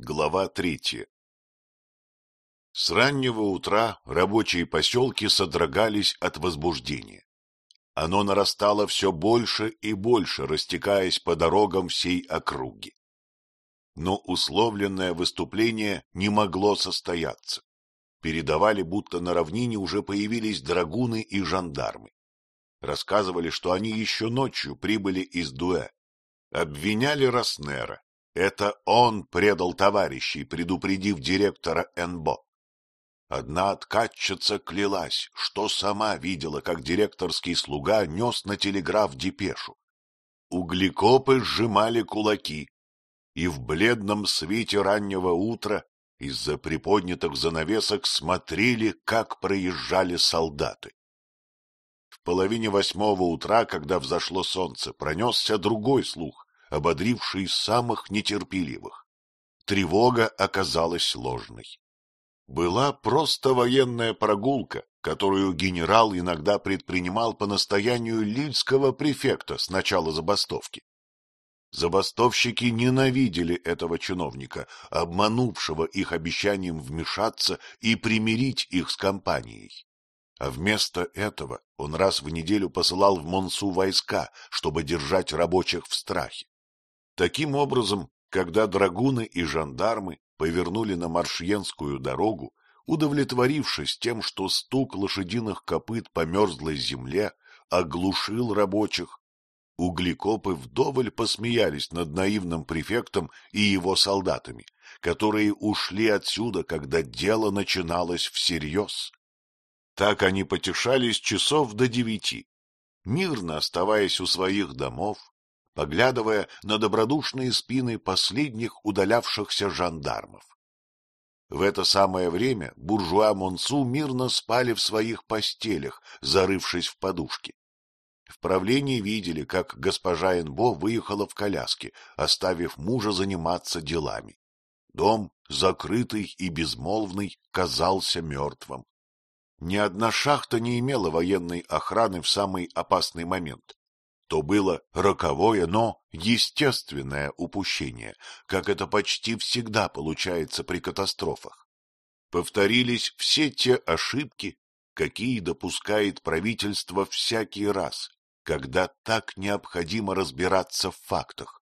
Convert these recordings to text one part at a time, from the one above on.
Глава третья С раннего утра рабочие поселки содрогались от возбуждения. Оно нарастало все больше и больше, растекаясь по дорогам всей округи. Но условленное выступление не могло состояться. Передавали, будто на равнине уже появились драгуны и жандармы. Рассказывали, что они еще ночью прибыли из Дуэ. Обвиняли Роснера. Это он предал товарищей, предупредив директора НБО. Одна откатчица клялась, что сама видела, как директорский слуга нес на телеграф депешу. Углекопы сжимали кулаки, и в бледном свете раннего утра из-за приподнятых занавесок смотрели, как проезжали солдаты. В половине восьмого утра, когда взошло солнце, пронесся другой слух, ободривший самых нетерпеливых. Тревога оказалась ложной была просто военная прогулка, которую генерал иногда предпринимал по настоянию лильского префекта с начала забастовки. Забастовщики ненавидели этого чиновника, обманувшего их обещанием вмешаться и примирить их с компанией. А вместо этого он раз в неделю посылал в Монсу войска, чтобы держать рабочих в страхе. Таким образом, когда драгуны и жандармы повернули на Маршьенскую дорогу, удовлетворившись тем, что стук лошадиных копыт по мерзлой земле оглушил рабочих. Углекопы вдоволь посмеялись над наивным префектом и его солдатами, которые ушли отсюда, когда дело начиналось всерьез. Так они потешались часов до девяти, мирно оставаясь у своих домов, поглядывая на добродушные спины последних удалявшихся жандармов. В это самое время буржуа Монсу мирно спали в своих постелях, зарывшись в подушки. В правлении видели, как госпожа Энбо выехала в коляске, оставив мужа заниматься делами. Дом, закрытый и безмолвный, казался мертвым. Ни одна шахта не имела военной охраны в самый опасный момент то было роковое, но естественное упущение, как это почти всегда получается при катастрофах. Повторились все те ошибки, какие допускает правительство всякий раз, когда так необходимо разбираться в фактах.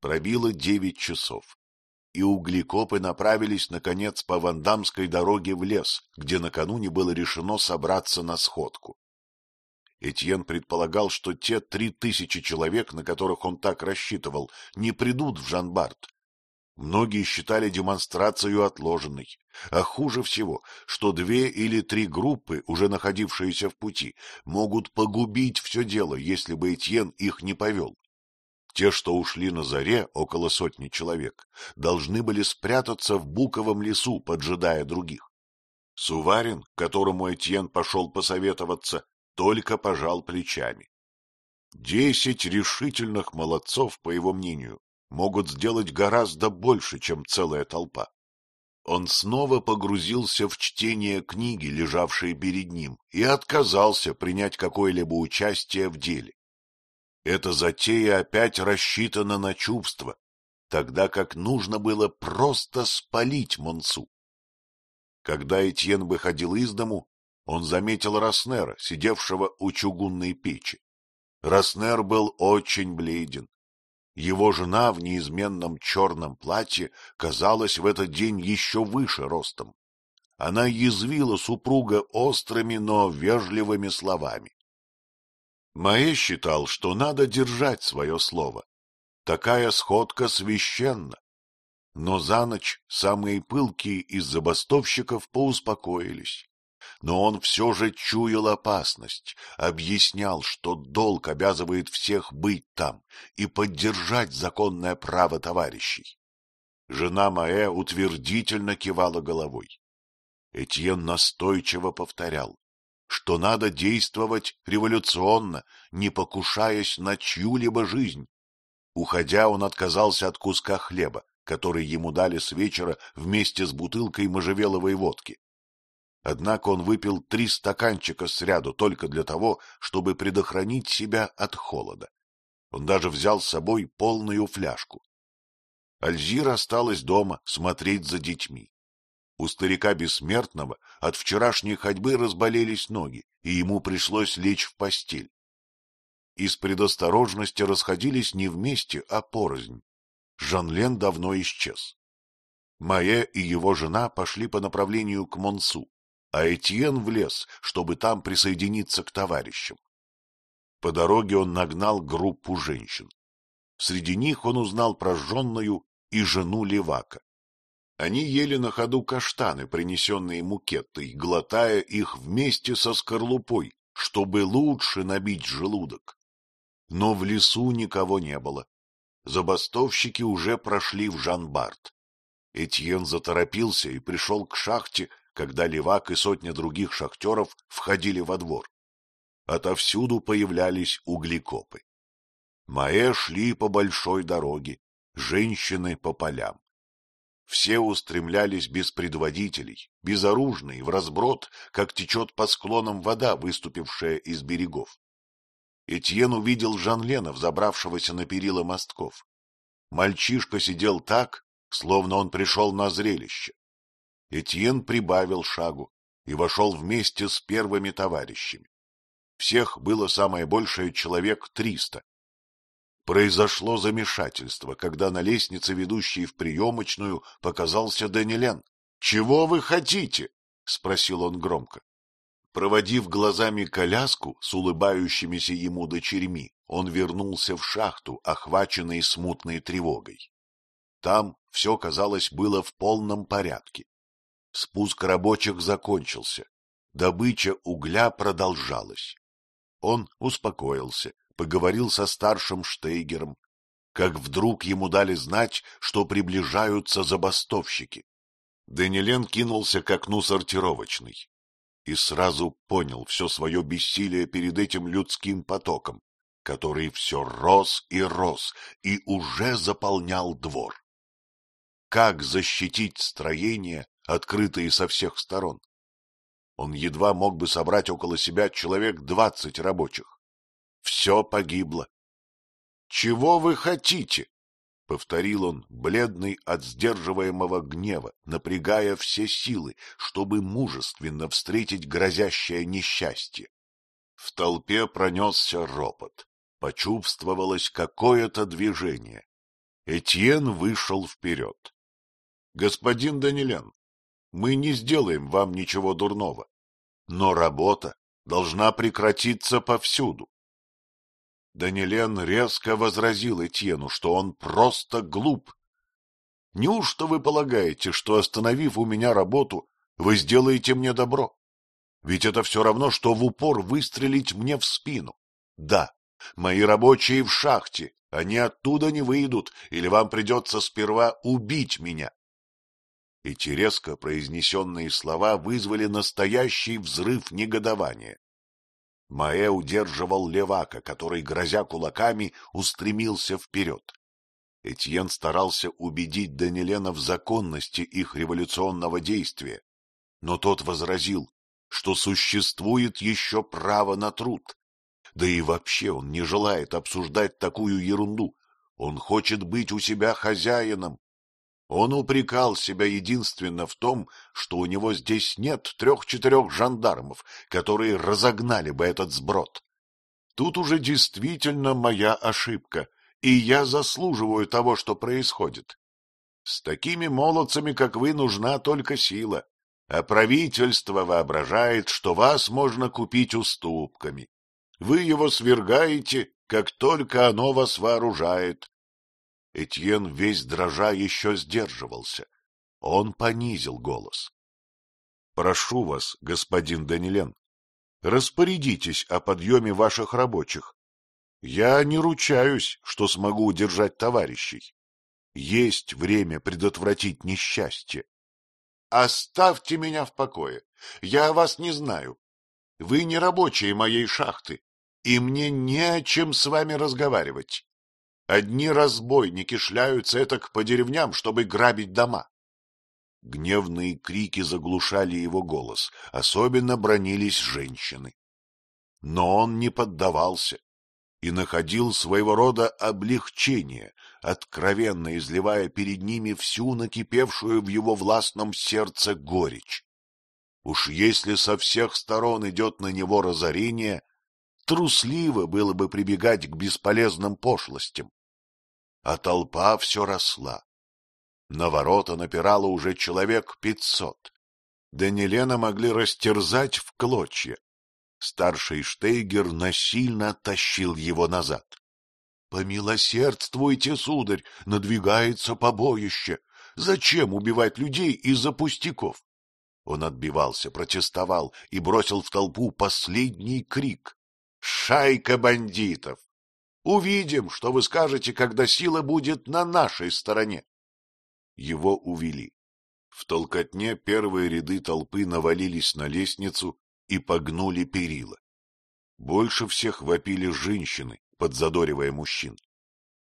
Пробило девять часов, и углекопы направились, наконец, по Вандамской дороге в лес, где накануне было решено собраться на сходку. Этьен предполагал, что те три тысячи человек, на которых он так рассчитывал, не придут в Жанбард. Многие считали демонстрацию отложенной, а хуже всего, что две или три группы, уже находившиеся в пути, могут погубить все дело, если бы Этьен их не повел. Те, что ушли на заре, около сотни человек, должны были спрятаться в буковом лесу, поджидая других. Суварин, которому Этьен пошел посоветоваться, только пожал плечами. Десять решительных молодцов, по его мнению, могут сделать гораздо больше, чем целая толпа. Он снова погрузился в чтение книги, лежавшей перед ним, и отказался принять какое-либо участие в деле. Эта затея опять рассчитана на чувства, тогда как нужно было просто спалить Монсу. Когда Этьен выходил из дому, он заметил Роснера, сидевшего у чугунной печи. Роснер был очень бледен. Его жена в неизменном черном платье казалась в этот день еще выше ростом. Она язвила супруга острыми, но вежливыми словами. Маэ считал, что надо держать свое слово. Такая сходка священна. Но за ночь самые пылкие из забастовщиков поуспокоились но он все же чуял опасность, объяснял, что долг обязывает всех быть там и поддержать законное право товарищей. Жена Маэ утвердительно кивала головой. Этьен настойчиво повторял, что надо действовать революционно, не покушаясь на чью-либо жизнь. Уходя, он отказался от куска хлеба, который ему дали с вечера вместе с бутылкой можжевеловой водки. Однако он выпил три стаканчика сряду только для того, чтобы предохранить себя от холода. Он даже взял с собой полную фляжку. Альзира осталась дома смотреть за детьми. У старика бессмертного от вчерашней ходьбы разболелись ноги, и ему пришлось лечь в постель. Из предосторожности расходились не вместе, а порознь. Жанлен давно исчез. Майя и его жена пошли по направлению к Монсу, а Этьен в лес, чтобы там присоединиться к товарищам. По дороге он нагнал группу женщин. Среди них он узнал прожженную и жену Левака. Они ели на ходу каштаны, принесенные мукеттой, глотая их вместе со скорлупой, чтобы лучше набить желудок. Но в лесу никого не было. Забастовщики уже прошли в Жанбарт. Этьен заторопился и пришел к шахте, когда Левак и сотня других шахтеров входили во двор. Отовсюду появлялись углекопы. Маэ шли по большой дороге, женщины по полям. Все устремлялись без предводителей, безоружные, в разброд, как течет по склонам вода, выступившая из берегов. Этьен увидел Жанлена, взобравшегося на перила мостков. Мальчишка сидел так, словно он пришел на зрелище. Этьен прибавил шагу и вошел вместе с первыми товарищами. Всех было самое большее человек триста. Произошло замешательство, когда на лестнице, ведущей в приемочную, показался Данилен. — Чего вы хотите? — спросил он громко. Проводив глазами коляску с улыбающимися ему дочерьми, он вернулся в шахту, охваченный смутной тревогой. Там все, казалось, было в полном порядке. Спуск рабочих закончился. Добыча угля продолжалась. Он успокоился, поговорил со старшим Штейгером, как вдруг ему дали знать, что приближаются забастовщики. Данилен кинулся к окну сортировочной и сразу понял все свое бессилие перед этим людским потоком, который все рос и рос и уже заполнял двор. Как защитить строения, открытые со всех сторон? Он едва мог бы собрать около себя человек двадцать рабочих. Все погибло. — Чего вы хотите? — повторил он, бледный от сдерживаемого гнева, напрягая все силы, чтобы мужественно встретить грозящее несчастье. В толпе пронесся ропот. Почувствовалось какое-то движение. Этьен вышел вперед. — Господин Данилен, мы не сделаем вам ничего дурного, но работа должна прекратиться повсюду. Данилен резко возразил Этьену, что он просто глуп. Неужто вы полагаете, что, остановив у меня работу, вы сделаете мне добро? Ведь это все равно, что в упор выстрелить мне в спину. Да, мои рабочие в шахте, они оттуда не выйдут, или вам придется сперва убить меня. Эти резко произнесенные слова вызвали настоящий взрыв негодования. Маэ удерживал левака, который, грозя кулаками, устремился вперед. Этьен старался убедить Данилена в законности их революционного действия, но тот возразил, что существует еще право на труд. Да и вообще он не желает обсуждать такую ерунду. Он хочет быть у себя хозяином, он упрекал себя единственно в том, что у него здесь нет трех-четырех жандармов, которые разогнали бы этот сброд. Тут уже действительно моя ошибка, и я заслуживаю того, что происходит. С такими молодцами, как вы, нужна только сила, а правительство воображает, что вас можно купить уступками. Вы его свергаете, как только оно вас вооружает, Этьен весь дрожа еще сдерживался. Он понизил голос. — Прошу вас, господин Данилен, распорядитесь о подъеме ваших рабочих. Я не ручаюсь, что смогу удержать товарищей. Есть время предотвратить несчастье. Оставьте меня в покое. Я вас не знаю. Вы не рабочие моей шахты, и мне не о чем с вами разговаривать. Одни разбойники шляются этак по деревням, чтобы грабить дома. Гневные крики заглушали его голос, особенно бронились женщины. Но он не поддавался и находил своего рода облегчение откровенно изливая перед ними всю накипевшую в его властном сердце горечь. Уж если со всех сторон идет на него разорение, трусливо было бы прибегать к бесполезным пошлостям. А толпа все росла. На ворота напирало уже человек пятьсот. Данилена могли растерзать в клочья. Старший Штейгер насильно оттащил его назад. — Помилосердствуйте, сударь, надвигается побоище. Зачем убивать людей из-за пустяков? Он отбивался, протестовал и бросил в толпу последний крик. «Шайка бандитов! Увидим, что вы скажете, когда сила будет на нашей стороне!» Его увели. В толкотне первые ряды толпы навалились на лестницу и погнули перила. Больше всех вопили женщины, подзадоривая мужчин.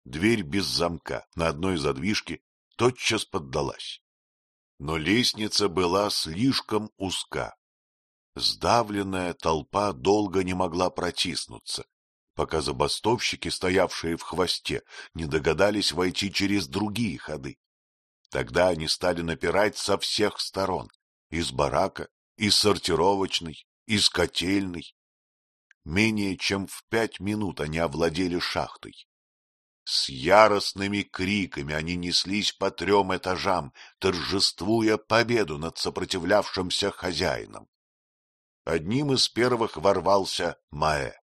Дверь без замка на одной задвижке тотчас поддалась но лестница была слишком узка. Сдавленная толпа долго не могла протиснуться, пока забастовщики, стоявшие в хвосте, не догадались войти через другие ходы. Тогда они стали напирать со всех сторон, из барака, из сортировочной, из котельной. Менее чем в пять минут они овладели шахтой. С яростными криками они неслись по трем этажам, торжествуя победу над сопротивлявшимся хозяином. Одним из первых ворвался Маэ.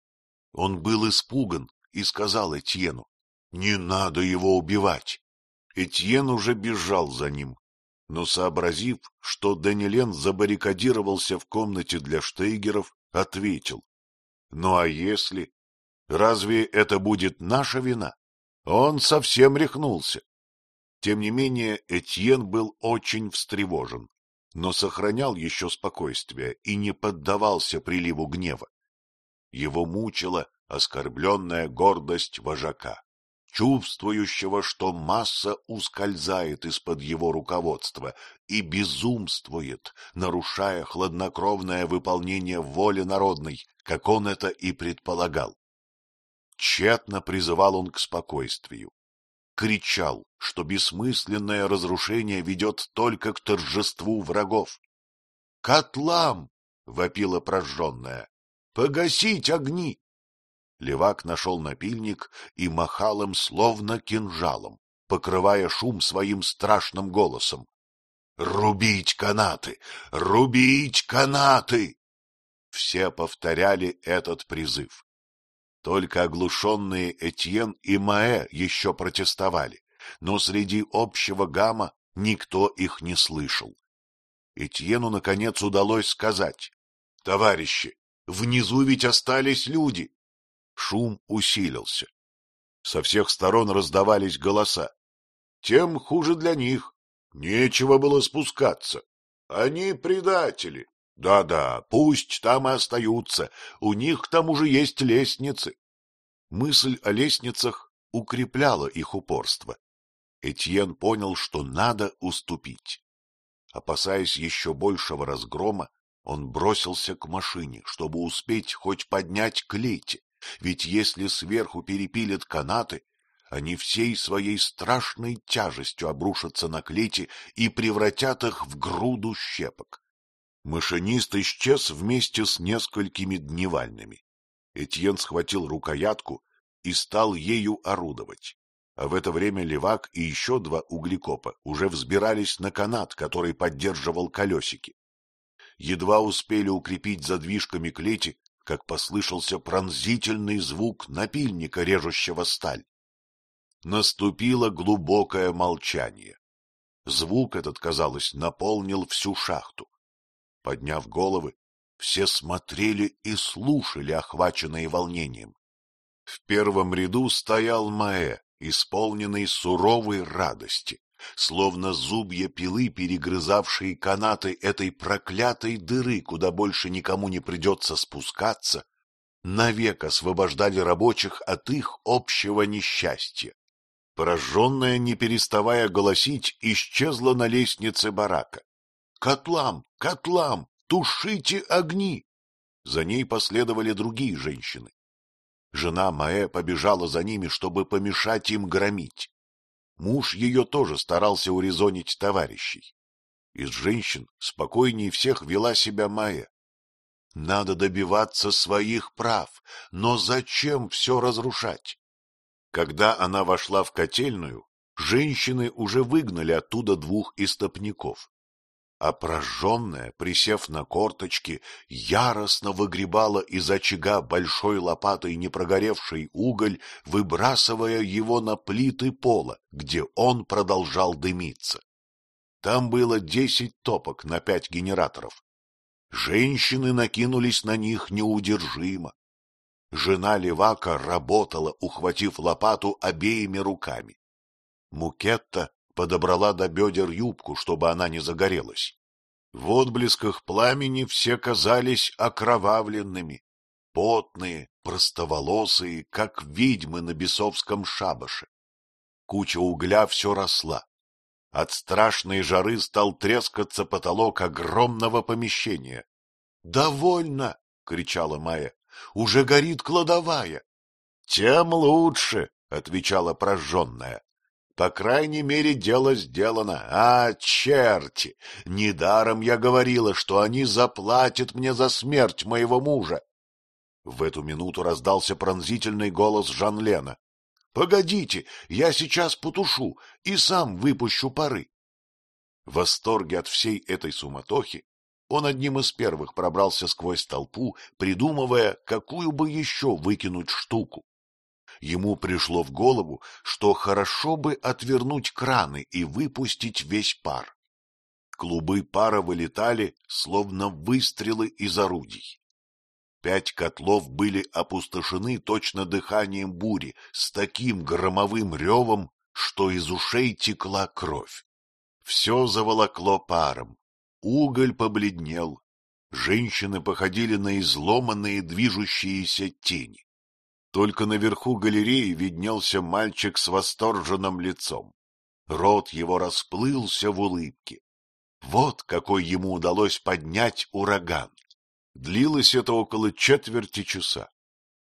Он был испуган и сказал Этьену, «Не надо его убивать». Этьен уже бежал за ним, но, сообразив, что Данилен забаррикадировался в комнате для штейгеров, ответил, «Ну а если? Разве это будет наша вина?» Он совсем рехнулся. Тем не менее, Этьен был очень встревожен, но сохранял еще спокойствие и не поддавался приливу гнева. Его мучила оскорбленная гордость вожака, чувствующего, что масса ускользает из-под его руководства и безумствует, нарушая хладнокровное выполнение воли народной, как он это и предполагал. Тщетно призывал он к спокойствию. Кричал, что бессмысленное разрушение ведет только к торжеству врагов. «Котлам!» — вопила прожженная. «Погасить огни!» Левак нашел напильник и махал им словно кинжалом, покрывая шум своим страшным голосом. «Рубить канаты! Рубить канаты!» Все повторяли этот призыв. Только оглушенные Этьен и Маэ еще протестовали, но среди общего гамма никто их не слышал. Этьену, наконец, удалось сказать. — Товарищи, внизу ведь остались люди. Шум усилился. Со всех сторон раздавались голоса. Тем хуже для них. Нечего было спускаться. Они предатели. Да-да, пусть там и остаются, у них к тому же есть лестницы. Мысль о лестницах укрепляла их упорство. Этьен понял, что надо уступить. Опасаясь еще большего разгрома, он бросился к машине, чтобы успеть хоть поднять клети, ведь если сверху перепилят канаты, они всей своей страшной тяжестью обрушатся на клети и превратят их в груду щепок. Машинист исчез вместе с несколькими дневальными. Этьен схватил рукоятку и стал ею орудовать. А в это время левак и еще два углекопа уже взбирались на канат, который поддерживал колесики. Едва успели укрепить задвижками клети, как послышался пронзительный звук напильника, режущего сталь. Наступило глубокое молчание. Звук этот, казалось, наполнил всю шахту. Подняв головы, все смотрели и слушали, охваченные волнением. В первом ряду стоял Маэ, исполненный суровой радости, словно зубья пилы, перегрызавшие канаты этой проклятой дыры, куда больше никому не придется спускаться, навек освобождали рабочих от их общего несчастья. Пораженная, не переставая голосить, исчезла на лестнице барака. Котлам! Котлам! Тушите огни! За ней последовали другие женщины. Жена Маэ побежала за ними, чтобы помешать им громить. Муж ее тоже старался урезонить товарищей. Из женщин спокойнее всех вела себя Майя. Надо добиваться своих прав, но зачем все разрушать? Когда она вошла в котельную, женщины уже выгнали оттуда двух истопников. А прожженная, присев на корточки, яростно выгребала из очага большой лопатой непрогоревший уголь, выбрасывая его на плиты пола, где он продолжал дымиться. Там было десять топок на пять генераторов. Женщины накинулись на них неудержимо. Жена Левака работала, ухватив лопату обеими руками. Мукетта подобрала до бедер юбку, чтобы она не загорелась. В отблесках пламени все казались окровавленными, потные, простоволосые, как ведьмы на бесовском шабаше. Куча угля все росла. От страшной жары стал трескаться потолок огромного помещения. «Довольно!» — кричала Майя. Уже горит кладовая. — Тем лучше, — отвечала прожженная. — По крайней мере, дело сделано. А, черти! Недаром я говорила, что они заплатят мне за смерть моего мужа. В эту минуту раздался пронзительный голос Жанлена. — Погодите, я сейчас потушу и сам выпущу пары. В восторге от всей этой суматохи он одним из первых пробрался сквозь толпу, придумывая, какую бы еще выкинуть штуку. Ему пришло в голову, что хорошо бы отвернуть краны и выпустить весь пар. Клубы пара вылетали, словно выстрелы из орудий. Пять котлов были опустошены точно дыханием бури, с таким громовым ревом, что из ушей текла кровь. Все заволокло паром, Уголь побледнел. Женщины походили на изломанные движущиеся тени. Только наверху галереи виднелся мальчик с восторженным лицом. Рот его расплылся в улыбке. Вот какой ему удалось поднять ураган. Длилось это около четверти часа.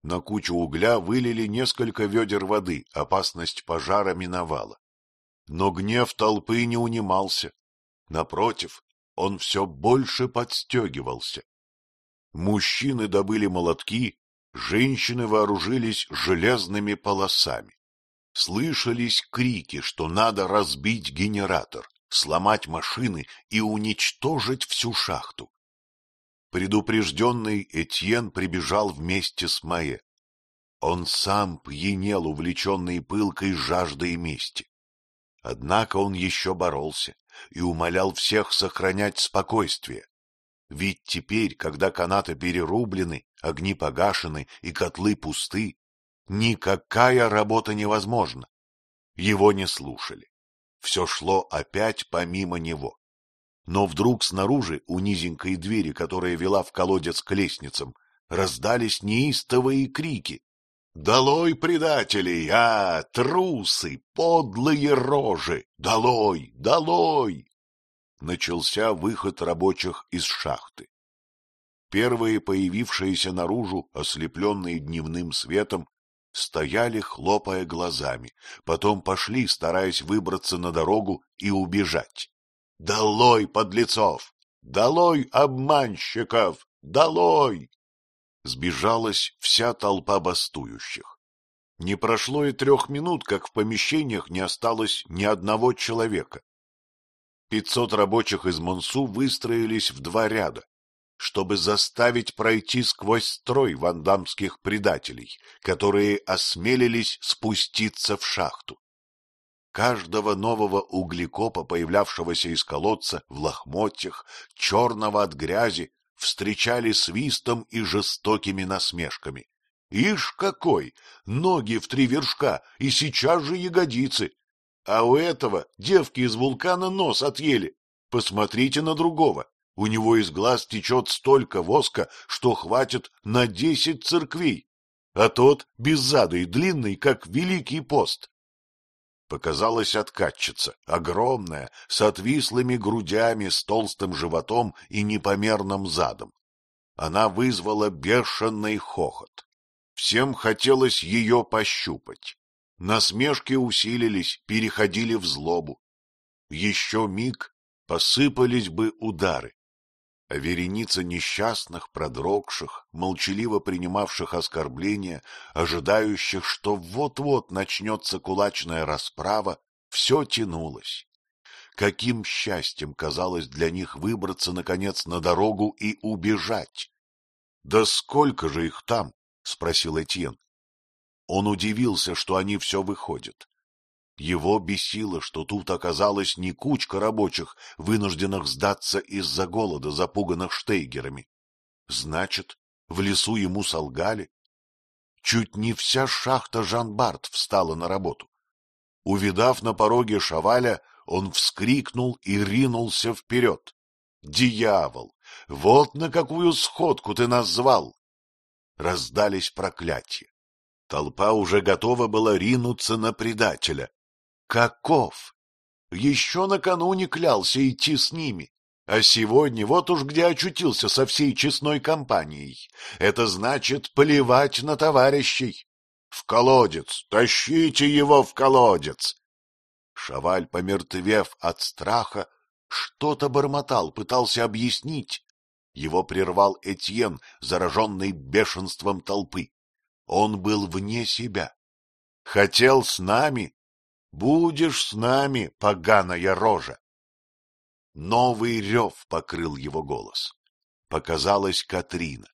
На кучу угля вылили несколько ведер воды, опасность пожара миновала. Но гнев толпы не унимался. Напротив, он все больше подстегивался. Мужчины добыли молотки, женщины вооружились железными полосами. Слышались крики, что надо разбить генератор, сломать машины и уничтожить всю шахту. Предупрежденный Этьен прибежал вместе с Майе. Он сам пьянел, увлеченный пылкой жаждой мести. Однако он еще боролся и умолял всех сохранять спокойствие. Ведь теперь, когда канаты перерублены, огни погашены и котлы пусты, никакая работа невозможна. Его не слушали. Все шло опять помимо него. Но вдруг снаружи, у низенькой двери, которая вела в колодец к лестницам, раздались неистовые крики. Долой предателей, а, трусы, подлые рожи! Долой, долой! Начался выход рабочих из шахты. Первые, появившиеся наружу, ослепленные дневным светом, стояли, хлопая глазами, потом пошли, стараясь выбраться на дорогу и убежать. «Долой, подлецов! Долой, обманщиков! Долой!» сбежалась вся толпа бастующих. Не прошло и трех минут, как в помещениях не осталось ни одного человека. Пятьсот рабочих из Монсу выстроились в два ряда, чтобы заставить пройти сквозь строй вандамских предателей, которые осмелились спуститься в шахту. Каждого нового углекопа, появлявшегося из колодца в лохмотьях, черного от грязи, встречали свистом и жестокими насмешками. Ишь какой! Ноги в три вершка, и сейчас же ягодицы. А у этого девки из вулкана нос отъели. Посмотрите на другого. У него из глаз течет столько воска, что хватит на десять церквей. А тот без зада и длинный, как Великий пост. Показалась откатчица, огромная, с отвислыми грудями, с толстым животом и непомерным задом. Она вызвала бешеный хохот. Всем хотелось ее пощупать. Насмешки усилились, переходили в злобу. Еще миг посыпались бы удары. А вереница несчастных, продрогших, молчаливо принимавших оскорбления, ожидающих, что вот-вот начнется кулачная расправа, все тянулось. Каким счастьем казалось для них выбраться, наконец, на дорогу и убежать! — Да сколько же их там? — спросил Этьен. Он удивился, что они все выходят. Его бесило, что тут оказалась не кучка рабочих, вынужденных сдаться из-за голода, запуганных штейгерами. Значит, в лесу ему солгали? Чуть не вся шахта Жан-Барт встала на работу. Увидав на пороге шаваля, он вскрикнул и ринулся вперед. «Дьявол! Вот на какую сходку ты нас звал!» Раздались проклятия. Толпа уже готова была ринуться на предателя. Каков? Еще накануне клялся идти с ними, а сегодня вот уж где очутился со всей честной компанией. Это значит плевать на товарищей. В колодец! Тащите его в колодец! Шаваль, помертвев от страха, что-то бормотал, пытался объяснить. Его прервал Этьен, зараженный бешенством толпы. Он был вне себя. Хотел с нами, Будешь с нами, поганая рожа. Новый рев покрыл его голос. Показалась Катрина.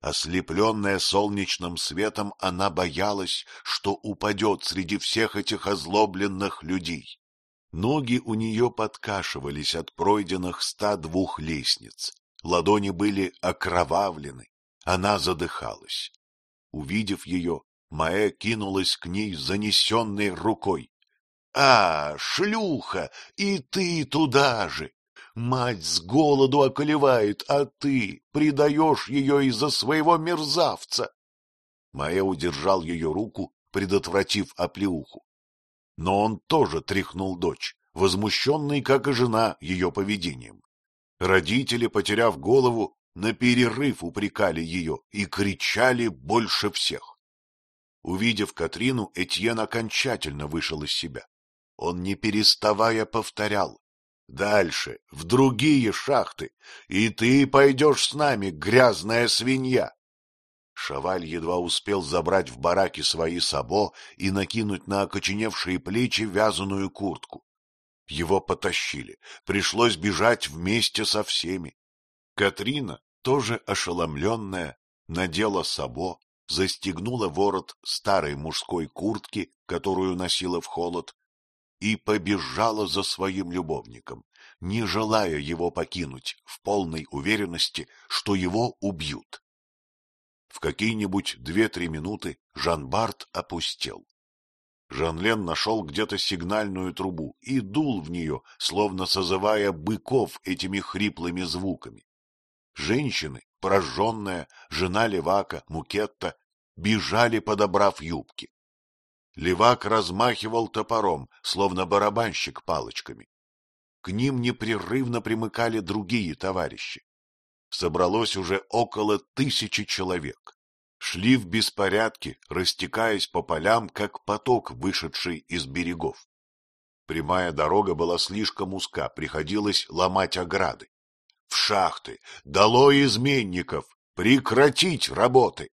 Ослепленная солнечным светом, она боялась, что упадет среди всех этих озлобленных людей. Ноги у нее подкашивались от пройденных ста двух лестниц. Ладони были окровавлены. Она задыхалась. Увидев ее, Маэ кинулась к ней занесенной рукой. А, шлюха, и ты туда же! Мать с голоду околевает, а ты предаешь ее из-за своего мерзавца. Майя удержал ее руку, предотвратив оплеуху. Но он тоже тряхнул дочь, возмущенный, как и жена, ее поведением. Родители, потеряв голову, на перерыв упрекали ее и кричали больше всех. Увидев Катрину, Этьен окончательно вышел из себя. Он, не переставая, повторял. Дальше, в другие шахты, и ты пойдешь с нами, грязная свинья. Шаваль едва успел забрать в бараке свои сабо и накинуть на окоченевшие плечи вязаную куртку. Его потащили, пришлось бежать вместе со всеми. Катрина, тоже ошеломленная, надела сабо, застегнула ворот старой мужской куртки, которую носила в холод, и побежала за своим любовником, не желая его покинуть, в полной уверенности, что его убьют. В какие-нибудь две-три минуты Жан-Барт опустел. Жан-Лен нашел где-то сигнальную трубу и дул в нее, словно созывая быков этими хриплыми звуками. Женщины, пораженная, жена Левака, Мукетта, бежали, подобрав юбки. Левак размахивал топором, словно барабанщик палочками. К ним непрерывно примыкали другие товарищи. Собралось уже около тысячи человек. Шли в беспорядке, растекаясь по полям, как поток, вышедший из берегов. Прямая дорога была слишком узка, приходилось ломать ограды. В шахты! Долой изменников! Прекратить работы!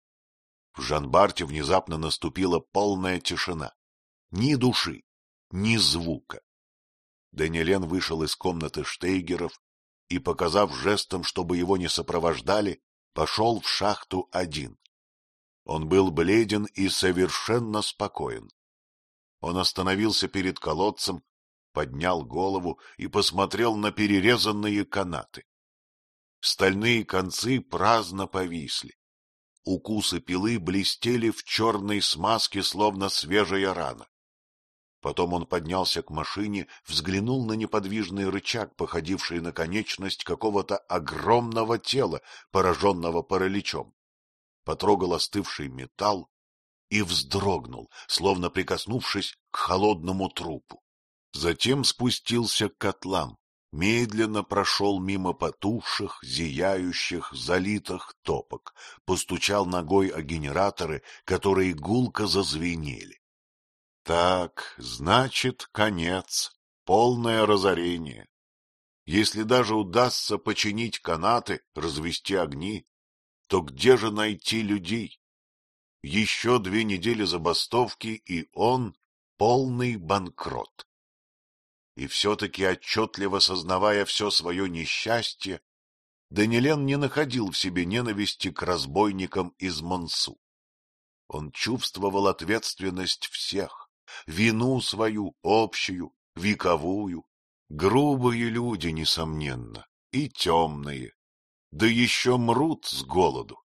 В Жанбарте внезапно наступила полная тишина. Ни души, ни звука. Данилен вышел из комнаты Штейгеров и, показав жестом, чтобы его не сопровождали, пошел в шахту один. Он был бледен и совершенно спокоен. Он остановился перед колодцем, поднял голову и посмотрел на перерезанные канаты. Стальные концы праздно повисли. Укусы пилы блестели в черной смазке, словно свежая рана. Потом он поднялся к машине, взглянул на неподвижный рычаг, походивший на конечность какого-то огромного тела, пораженного параличом. Потрогал остывший металл и вздрогнул, словно прикоснувшись к холодному трупу. Затем спустился к котлам, медленно прошел мимо потухших, зияющих, залитых топок, постучал ногой о генераторы, которые гулко зазвенели. Так, значит, конец, полное разорение. Если даже удастся починить канаты, развести огни, то где же найти людей? Еще две недели забастовки, и он полный банкрот. И все-таки, отчетливо сознавая все свое несчастье, Данилен не находил в себе ненависти к разбойникам из Монсу. Он чувствовал ответственность всех, вину свою, общую, вековую. Грубые люди, несомненно, и темные, да еще мрут с голоду.